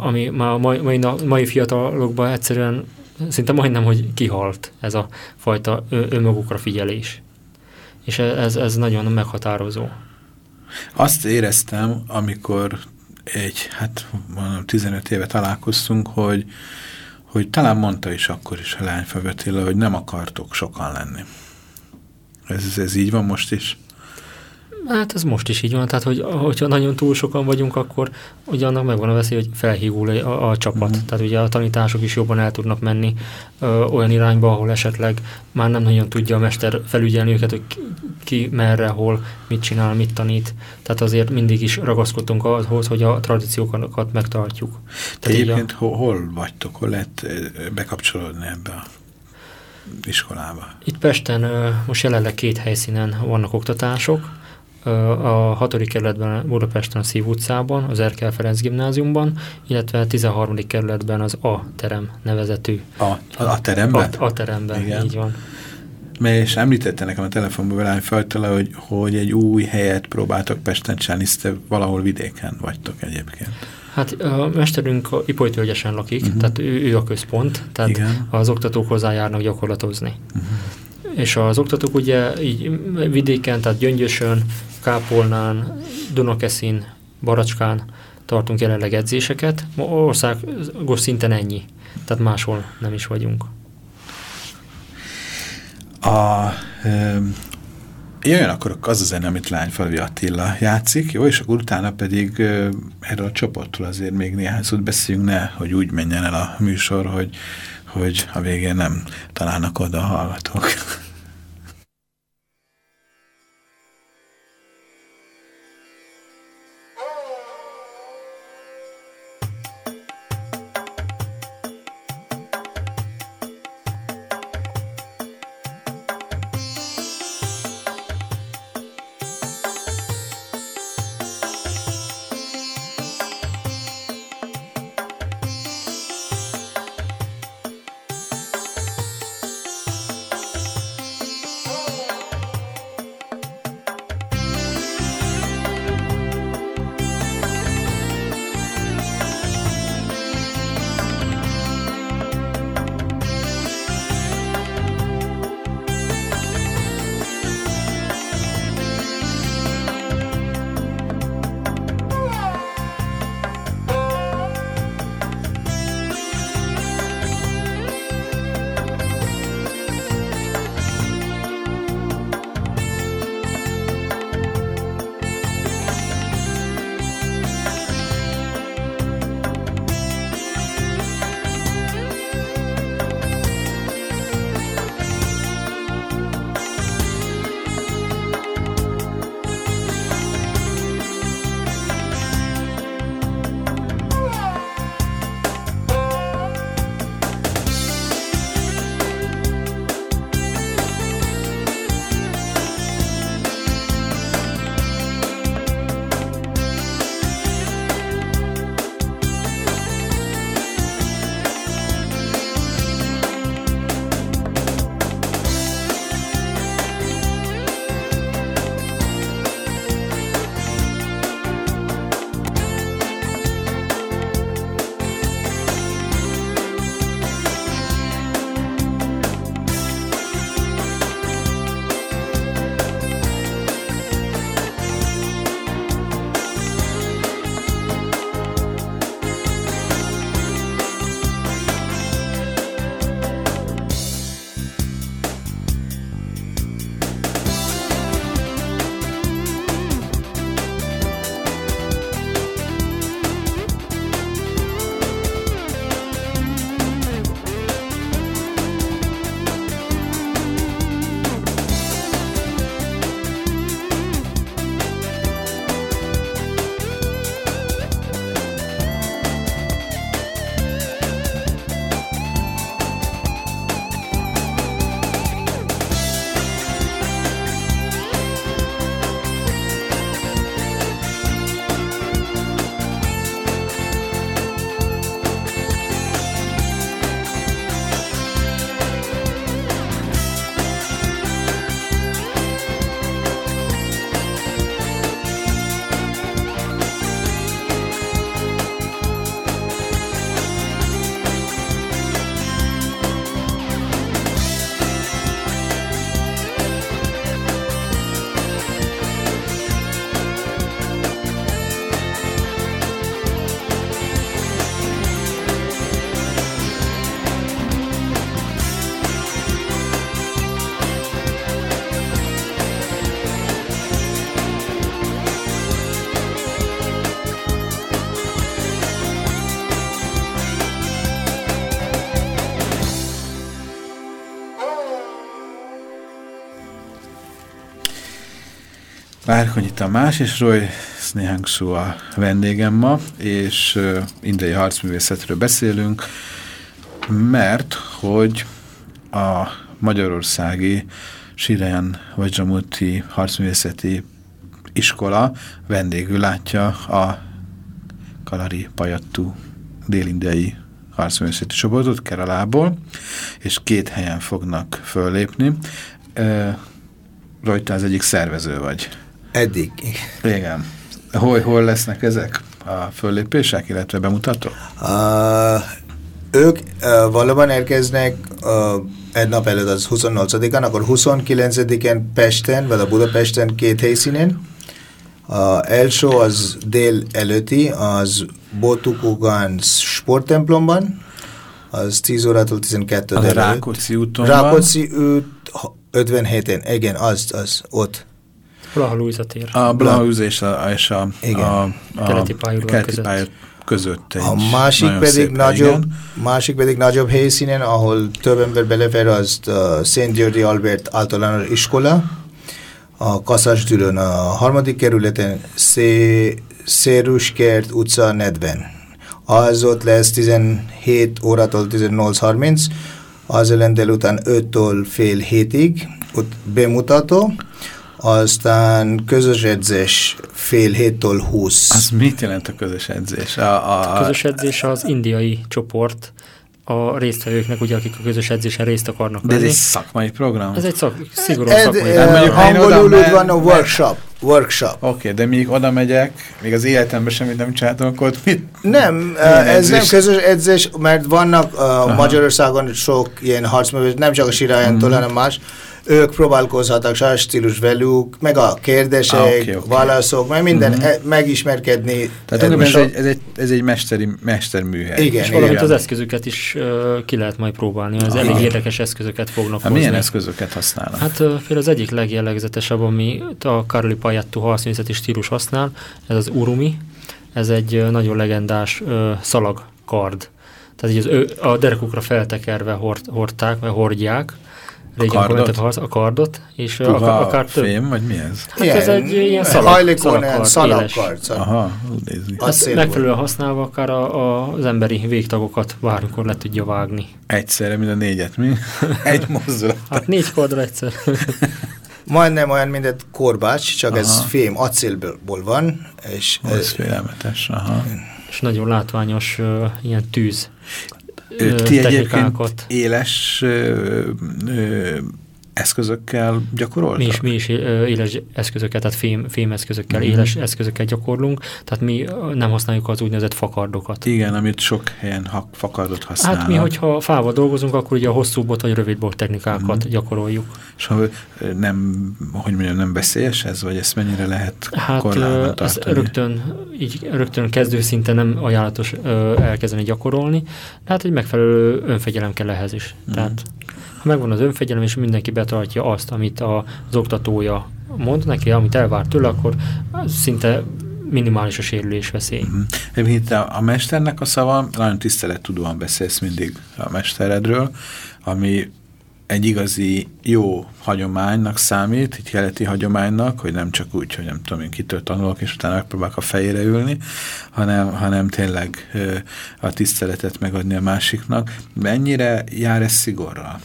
ami már a mai, mai, mai fiatalokban egyszerűen szinte majdnem, hogy kihalt ez a fajta önmagukra figyelés. És e- ez, ez nagyon meghatározó. Azt éreztem, amikor egy, hát mondom, 15 éve találkoztunk, hogy, hogy talán mondta is akkor is a Attila, hogy nem akartok sokan lenni. Ez, ez így van most is? Hát ez most is így van, tehát hogy, hogyha nagyon túl sokan vagyunk, akkor ugye annak megvan a veszély, hogy felhígul a, a csapat. Mm. Tehát ugye a tanítások is jobban el tudnak menni ö, olyan irányba, ahol esetleg már nem nagyon tudja a mester felügyelni őket, hogy ki, ki merre, hol, mit csinál, mit tanít. Tehát azért mindig is ragaszkodtunk ahhoz, hogy a tradíciókat megtartjuk. Te Tehát egyébként hol, hol vagytok? Hol lehet bekapcsolódni ebbe a iskolába? Itt Pesten most jelenleg két helyszínen vannak oktatások. A 6. kerületben Budapesten a Szív utcában, az Erkel Ferenc gimnáziumban, illetve a 13. kerületben az A terem nevezetű. A, a, a teremben? A, a teremben, Igen. így van. Mert és említette nekem a telefonban Velány Fajtala, hogy, hogy egy új helyet próbáltok Pesten csinálni, te valahol vidéken vagytok egyébként. Hát a mesterünk Ipolytölgyesen lakik, Mhm. uh-huh. tehát ő, ő a központ, tehát Igen. Az oktatók hozzájárnak gyakorlatozni. Uh-huh. És az oktatók ugye így vidéken, tehát Gyöngyösön, Kápolnán, Dunakeszin, Baracskán tartunk jelenleg edzéseket. Ma Országos szinten ennyi, tehát máshol nem is vagyunk. A, ö, jöjjön akkor az a zene, amit Lányfalvi Attila játszik, jó, és akkor utána pedig ö, erről a csoportról azért még néhány szót beszéljünk, ne, hogy úgy menjen el a műsor, hogy, hogy a végén nem találnak oda a hallgatók. Várkonyi Tamás és Roy Snehangsu a vendégem ma, és indiai harcművészetről beszélünk, mert hogy a magyarországi Siren Vajramuti harcművészeti iskola vendégül látja a Kalari Pajattu délindiai harcművészeti csoportot Keralából, és két helyen fognak föllépni. Uh, Rajta az egyik szervező vagy. Eddig. Igen. Hol, hol lesznek ezek a föllépések, illetve bemutatók? Uh, ők uh, valóban érkeznek uh, egy nap előtt, az 28-án, akkor 29-en Pesten, vagy a Budapesten két helyszínen. A első az dél előtti, az Botukugán sporttemplomban, az 10 órától 12 A délelőtt. Rákóczi úton. Rákóczi út 57-en, igen, az, az, ott. Blaha Luisa tér. A Blahauz és a, és a, Igen. a, a Keleti pályaudvar keleti között. között egy A másik nagyon pedig, szép nagyobb, másik pedig nagyobb helyszínen, ahol több ember belefér, az a Szent Györgyi Albert általános iskola, a Kaszásdülön, a harmadik kerületen, Szé, Széruskert utca 40. Az ott lesz 17 órától 18.30, az ellen délután 5-től fél hétig, ott bemutató, aztán közös edzés fél héttől 20. Az mit jelent a közös edzés? A, a, A közös edzés az indiai csoport a résztvevőknek, ugye, akik a közös edzésen részt akarnak de ez venni. egy szakmai program? Ez egy szak, szigorú Ez, szakmai. oda angolul úgy van a workshop. Workshop. Oké, okay, de míg oda megyek, még az életemben semmit nem csináltam, akkor ott mit? Nem, eh, ez nem közös edzés, mert vannak uh, Magyarországon sok ilyen harcművés, nem csak a Sirályántól, Mhm. hanem más. Ők próbálkozhatnak saját stílus velük, meg a kérdések, Ah, oké, oké. válaszok, meg minden Mhm. e- megismerkedni. Tehát ez So- egy, ez egy, ez egy mesteri, mesterműhely. Igen, És valamint az eszközöket is uh, ki lehet majd próbálni. Az Ah. elég érdekes eszközöket fognak Hát milyen hozni. eszközöket használnak? Hát uh, például az egyik legjellegzetesebb, ami a Karli Pajattu harcművészeti stílus használ, ez az urumi. Ez egy uh, nagyon legendás uh, szalagkard. Tehát így az, ő, a derekukra feltekerve hord, hordták, vagy hordják. Régen kardot? akkor mentek a, a kardot, és uh, Puha, akár, több. fém, vagy mi ez? Hát ez egy ilyen szalag, hajlékony, ilyen szalagkard. Aha, nézni. Hát szép megfelelően használva akár a, a, az emberi végtagokat bármikor le tudja vágni. Egyszerre, mint a négyet, mi? Egy mozdulat. Hát négy kardra egyszer. Majdnem olyan, mint egy korbács, csak ez Aha. fém, acélból van, és Ez ez, félelmetes, aha. és nagyon látványos uh, ilyen tűz Ti egyébként éles ö, ö, eszközökkel gyakoroltak? Mi is, mi is éles eszközöket, tehát fém, fém eszközökkel, Mhm. éles eszközöket gyakorlunk, tehát mi nem használjuk az úgynevezett fakardokat. Igen, amit sok helyen ha, fakardot használnak. Hát mi, hogyha fával dolgozunk, akkor ugye a hosszú bot vagy rövid bot technikákat Mhm. gyakoroljuk. És ha nem, hogy mondjam, nem veszélyes ez, vagy ezt mennyire lehet Hát korlátban tartani? rögtön, így, rögtön kezdő szinten nem ajánlatos ö, elkezdeni gyakorolni, de hát egy megfelelő önfegyelem kell ehhez is. Mhm. Tehát megvan az önfegyelem, és mindenki betartja azt, amit a, az oktatója mond neki, amit elvár tőle, akkor szinte minimális a sérülés veszély. Mhm. Egyébként a, a mesternek a szava, nagyon tisztelettudóan beszélsz mindig a mesteredről, ami egy igazi jó hagyománynak számít, egy keleti hagyománynak, hogy nem csak úgy, hogy nem tudom én kitől tanulok, és utána megpróbálok a fejére ülni, hanem, hanem tényleg a tiszteletet megadni a másiknak. Mennyire jár ez szigorral?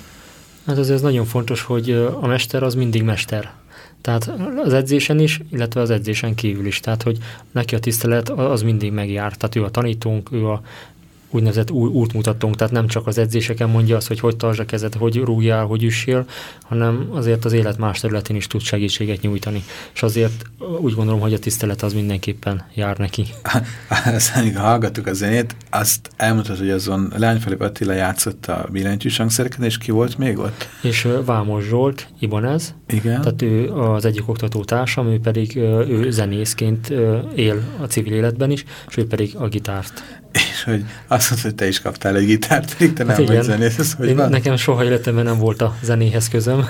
Hát azért ez nagyon fontos, hogy a mester az mindig mester. Tehát az edzésen is, illetve az edzésen kívül is. Tehát, hogy neki a tisztelet az mindig megjár. Tehát ő a tanítónk, ő a úgynevezett ú- útmutatónk, tehát nem csak az edzéseken mondja azt, hogy hogy tartsd a kezed, hogy rúgjál, hogy üssél, hanem azért az élet más területén is tud segítséget nyújtani. És azért úgy gondolom, hogy a tisztelet az mindenképpen jár neki. Aztán, ha hallgattuk a zenét, azt elmondtad, hogy azon Lányfelép Attila játszott a billentyűs hangszereken, és ki volt még ott? És Vámos Zsolt, Ibanez, Igen? Tehát ő az egyik oktatótársam, ő pedig ő zenészként él a civil életben is, és ő pedig a gitárt. És hogy azt mondta, hogy te is kaptál egy gitárt, pedig te nem Hát vagy igen. zenész, ez hogy Én, van? nekem soha életemben nem volt a zenéhez közöm.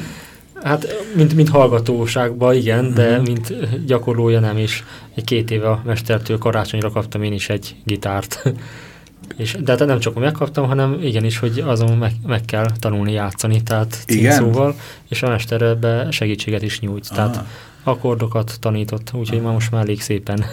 hát, mint, mint hallgatóságban igen, de Mhm. mint gyakorlója nem is. Egy két éve a mestertől karácsonyra kaptam én is egy gitárt. És, de hát nem csak megkaptam, hanem igenis, hogy azon meg, meg kell tanulni játszani, tehát címszóval, és a mester ebbe segítséget is nyújt. Tehát Aha. Akkordokat tanított, úgyhogy már most már elég szépen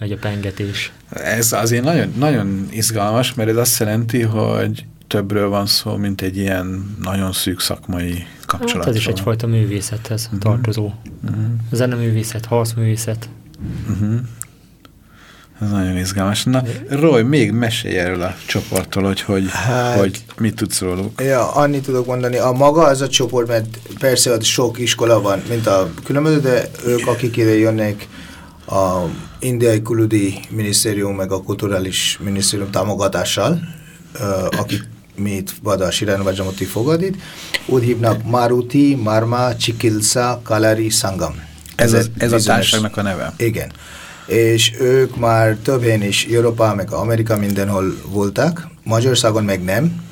megy a pengetés. Ez azért nagyon, nagyon izgalmas, mert ez azt jelenti, hogy többről van szó, mint egy ilyen nagyon szűk szakmai kapcsolatról. Hát ez is egyfajta művészethez Mhm. tartozó. Uh-huh. Zeneművészet, harcművészet. Uh-huh. Ez nagyon izgalmas. Na, Roy, még mesélj erről a csoporttól, hogy, hogy, Hát- hogy mit tudsz róluk. Ja, annyit tudok mondani. A maga az a csoport, mert persze ott sok iskola van, mint a különböző, de ők, akik ide jönnek, a indiai külügyi minisztérium, meg a kulturális minisztérium támogatással, akik mi itt Vada Sirán Vajramuti fogadít, úgy hívnak Maruti, Marma, Chikilsa, Kalari, Sangam. Ez, egy ez a társaságnak a neve. igen. És ők már több helyen is, Európa, meg Amerika mindenhol voltak, Magyarországon meg nem,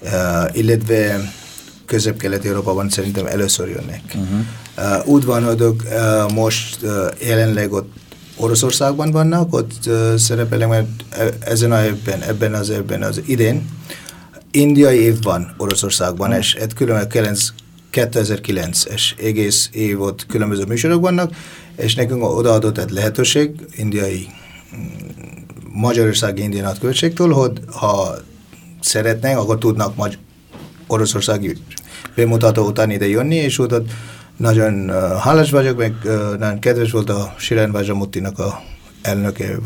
uh, illetve közép-kelet-európában szerintem először jönnek. Uh-huh. Uh, úgy van, hogy ők uh, most uh, jelenleg ott Oroszországban vannak, ott uh, szerepelnek, mert e- ezen a évben, ebben az évben, az idén, indiai év van Oroszországban, és egy különböző 2009-es egész év ott különböző műsorok vannak, és nekünk odaadott egy lehetőség indiai mm, Magyarországi Indiai Nagykövetségtől, hogy ha szeretnénk, akkor tudnak magy oroszországi bemutató után ide jönni, és oda nagyon hálás vagyok, meg nagyon kedves volt a Sirán Vajramutinak a elnöke,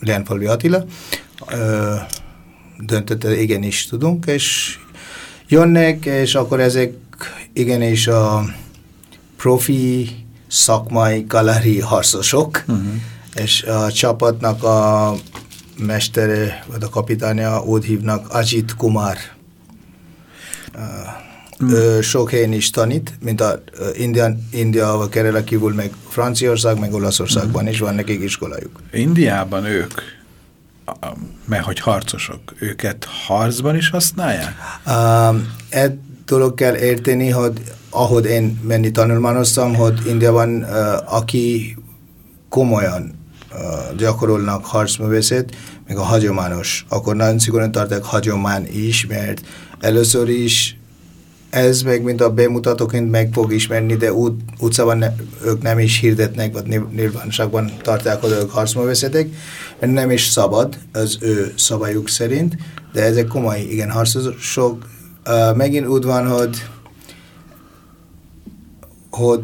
Leánfalvi Attila. Döntött, igenis tudunk, és jönnek, és akkor ezek igenis a profi szakmai galeri harcosok, uh-huh. és a csapatnak a mestere, vagy a kapitánya úgy hívnak Ajit Kumar. Uh, ő sok helyen is tanít, mint a uh, India, India vagy Kerala kívül, meg Franciaország, meg Olaszországban is van nekik iskolajuk. Indiában ők, mert hogy harcosok, őket harcban is használják? Um, egy dolog kell érteni, hogy ahogy én menni tanulmányoztam, hogy Indiában uh, aki komolyan uh, gyakorolnak harcművészet, meg a hagyományos, akkor nagyon szigorúan tartják hagyomány is, mert először is ez meg, mint a bemutatóként meg fog ismerni, de út, utcában ne, ők nem is hirdetnek, vagy nyilv- nyilvánosságban tartják, hogy ők harcművészetek, mert nem is szabad az ő szabályuk szerint, de ezek komoly, igen, harcosok. Uh, megint úgy van, hogy, hogy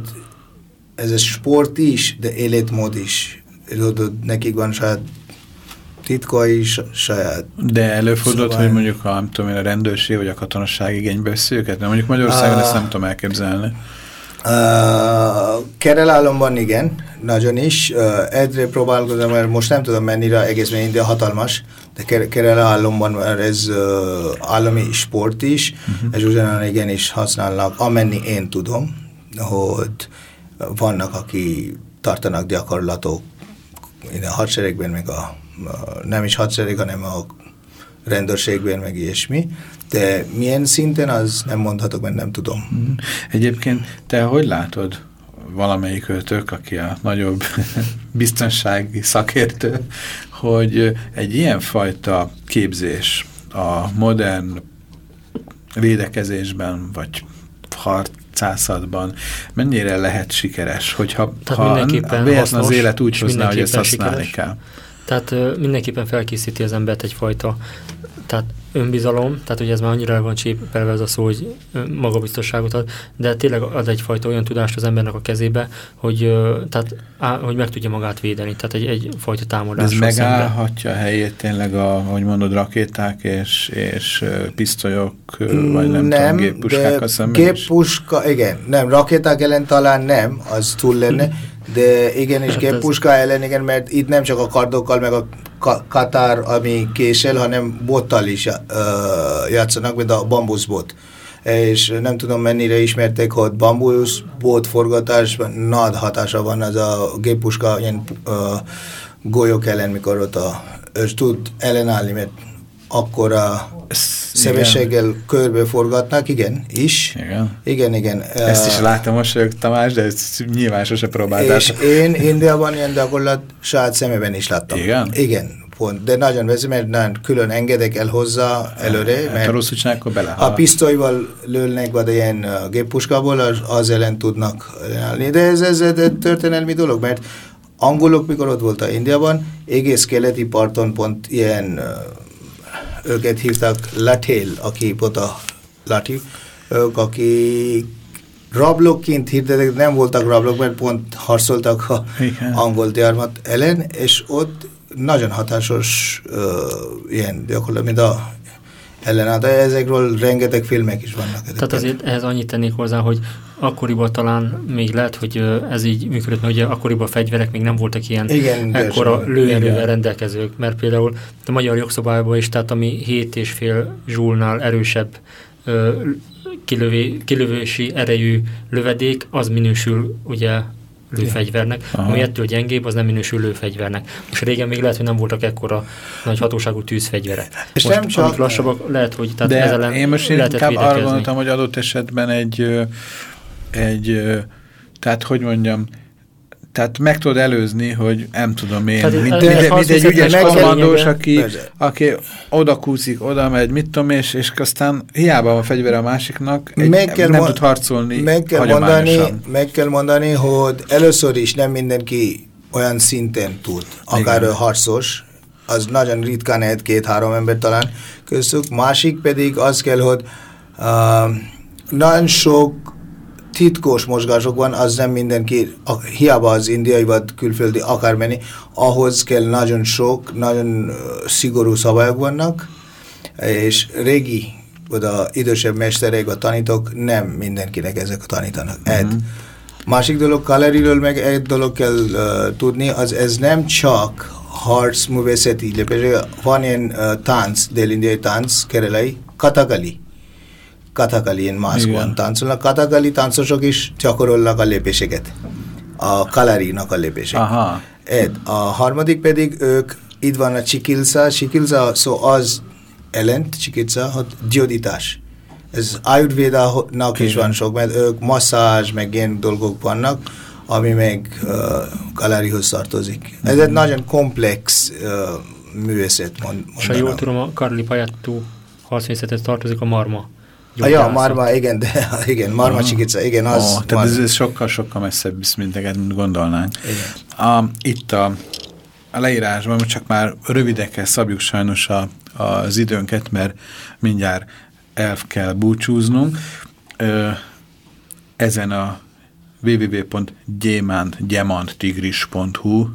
ez a sport is, de életmód is. Tudod, nekik van saját titka is, saját De előfordult, Szóval- hogy mondjuk a, nem tudom én, a rendőrség vagy a katonasság igénybe veszi őket? Mert mondjuk Magyarországon Ah. ezt nem tudom elképzelni. Uh, Kerelálomban igen, nagyon is. Uh, egyre próbálkozom, mert most nem tudom mennyire egész mert India hatalmas, de Ker- Kerelálomban már ez uh, állami sport is, uh-huh. és ugyanan igen is használnak, amennyi én tudom, hogy vannak, aki tartanak gyakorlatok a hadseregben, meg a nem is hadsereg, hanem a rendőrségben, meg ilyesmi. De milyen szinten, az nem mondhatok, mert nem tudom. Mhm. Egyébként te hogy látod valamelyik őtök, aki a nagyobb biztonsági szakértő, hogy egy ilyen fajta képzés a modern védekezésben, vagy harcászatban mennyire lehet sikeres, hogyha Tehát ha mindenképpen véletlen az élet úgy hozná, hogy ezt használni sikeres. kell. Tehát ö, mindenképpen felkészíti az embert egyfajta tehát önbizalom, tehát ugye ez már annyira van csépelve ez a szó, hogy magabiztosságot ad, de tényleg ad egyfajta olyan tudást az embernek a kezébe, hogy, tehát, á, hogy meg tudja magát védeni, tehát egy, egyfajta De ez szemben. megállhatja a helyét tényleg, a, ahogy mondod, rakéták és, és pisztolyok, vagy nem, nem tudom, géppuskákkal szemben is? Géppuska, igen, nem, rakéták ellen talán nem, az túl lenne, de igen, és Hát ez- géppuska ellen igen, mert itt nem csak a kardokkal, meg a ka katár, ami késel, hanem bottal is uh, játszanak, mint a bambuszbot. És nem tudom mennyire ismerték, hogy bambuszbot forgatásban nagy hatása van az a géppuska ilyen uh, golyók ellen, mikor ott a, tud ellenállni, mert akkor a Ez- Szebességgel körbe forgatnak, igen, is. Igen. Igen, igen. Ezt is Uh, láttam mosolyog, Tamás, de ezt nyilván sose próbáltál. És én Indiában ilyen gyakorlat saját szemében is láttam. Igen? Igen. pont, de nagyon veszi, mert nagyon külön engedek el hozzá előre, Hát, mert ha rosszul csinálják, akkor belehal. a pisztolyval lőnek, vagy ilyen uh, géppuskából, az, az ellen tudnak állni. De ez, ez egy történelmi dolog, mert angolok, mikor ott voltak Indiában, egész keleti parton pont ilyen, uh, őket hívtak Latél, aki pont a Lati, ők, akik rablóként hirdetek, nem voltak rablók, mert pont harcoltak a Igen. angol gyarmat ellen, és ott nagyon hatásos uh, ilyen gyakorlatilag, mint a ellenáll, de ezekről rengeteg filmek is vannak. Tehát azért ehhez annyit tennék hozzá, hogy akkoriban talán még lehet, hogy ez így működött, mert ugye akkoriban a fegyverek még nem voltak ilyen Igen, ekkora lőerővel Igen. rendelkezők, mert például a magyar jogszabályban is, tehát ami 7,5 zsúlnál erősebb ö, kilövé, kilövési erejű lövedék, az minősül ugye lőfegyvernek, Aha. ami ettől gyengébb, az nem minősül lőfegyvernek. Most régen még lehet, hogy nem voltak ekkora nagy hatóságú tűzfegyverek. És most, nem csak- lassabbak, lehet, hogy tehát De ez ellen én most lehetett inkább arra gondoltam, hogy adott esetben egy, ö, egy tehát hogy mondjam, tehát meg tudod előzni, hogy nem tudom én, Tehát mint, mint, mint, egy ügyes kommandós, aki, aki oda kúszik, oda megy, mit tudom, és, és aztán hiába van fegyvere a másiknak, egy, meg kell nem tud harcolni meg kell, mondani, meg kell mondani, hogy először is nem mindenki olyan szinten tud, akár Igen. harcos, az nagyon ritkán lehet két-három ember talán köztük. Másik pedig az kell, hogy uh, nagyon sok titkos mozgások van, az nem mindenki, a, hiába az indiai vagy külföldi akár menni, ahhoz kell nagyon sok, nagyon szigorú szabályok vannak, és régi, oda idősebb mesterek, a tanítók nem mindenkinek ezek tanítanak. Mhm. Egy. Másik dolog, Kaleriről meg egy dolog kell uh, tudni, az ez nem csak harc művészeti lépés, van ilyen uh, tánc, dél-indiai tánc, kerelai, katakali. Mászkban Igen. táncolnak. Katakali táncosok is gyakorolnak a lépéseket. A kalarinak a lépéseket. Aha. Ed. A harmadik pedig ők, itt van a csikilza, csikilza, szó az ellent, csikilza, hogy gyógyítás. Ez Ayurveda-nak is van sok, mert ők masszázs, meg ilyen dolgok vannak, ami meg uh, kalarihoz tartozik. Ez egy nagyon komplex uh, művészet, mond, És ha jól mondanám. tudom, a Karli Pajattú tartozik a marma. Ah, ja, marma, igen, de igen, marma Ah. csikilza, igen, az. Ó, tehát ez, marma. ez sokkal-sokkal messzebb visz mindeget, mint gondolnánk. Igen. A, itt a, a leírásban csak már rövidekkel szabjuk sajnos a, az időnket, mert mindjárt el kell búcsúznunk. Ö, ezen a www.gyémántgyemanttigris.hu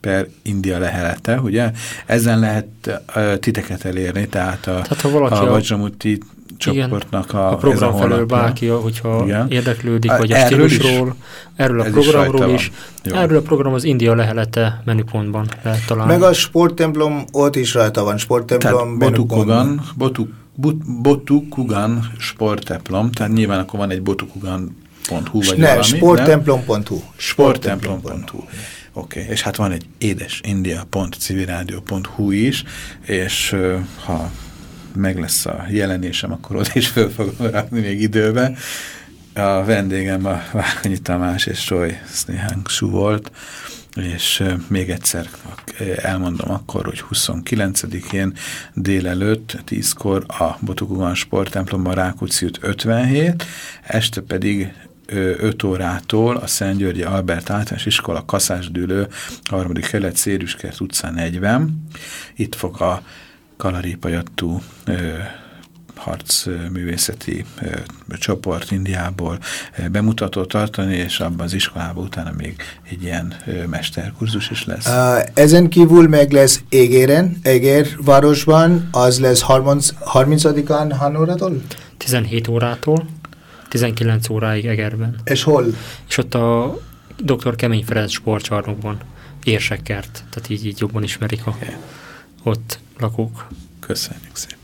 per India lehelete, ugye? Ezen lehet uh, titeket elérni, tehát a, Tehát ha valaki a a- Vajramuti csoportnak a, a program a felől bárki, hogyha Igen. érdeklődik, A- vagy a erről is? stílusról, erről a Ez is programról is. Jó. Erről a program az India lehelete menüpontban lehet találni. Meg a sporttemplom ott is rajta van, sporttemplom. Menüpontban. Botukugan, Botu, But- Botukugan sporttemplom, tehát nyilván akkor van egy botukugan.hu vagy Ne, valami. sporttemplom.hu. Sporttemplom.hu. Oké, okay. és hát van egy édesindia.civilradio.hu is, és ha meg lesz a jelenésem, akkor oda is föl fogom rakni még időben. A vendégem a Várkonyi Tamás és Roy Snehangsú volt, és még egyszer elmondom akkor, hogy 29-én délelőtt 10-kor a Botukugan sporttemplomban Rákóczi út 57, este pedig ö, 5 órától a Szent Györgyi Albert általános iskola Kaszásdülő, harmadik kelet Szérüskert utca 40. Itt fog a Kalaripajattú harcművészeti csoport Indiából ö, bemutatót tartani, és abban az iskolában utána még egy ilyen mesterkurzus is lesz. Ezen kívül meg lesz Égéren, Eger városban, az lesz 30 30-án Hanóratól? 17 órától 19 óráig Egerben. És hol? És ott a dr. Kemény Ferenc sportcsarnokban érsekkert, tehát így, így jobban ismerik a ott lakók. Köszönjük szépen!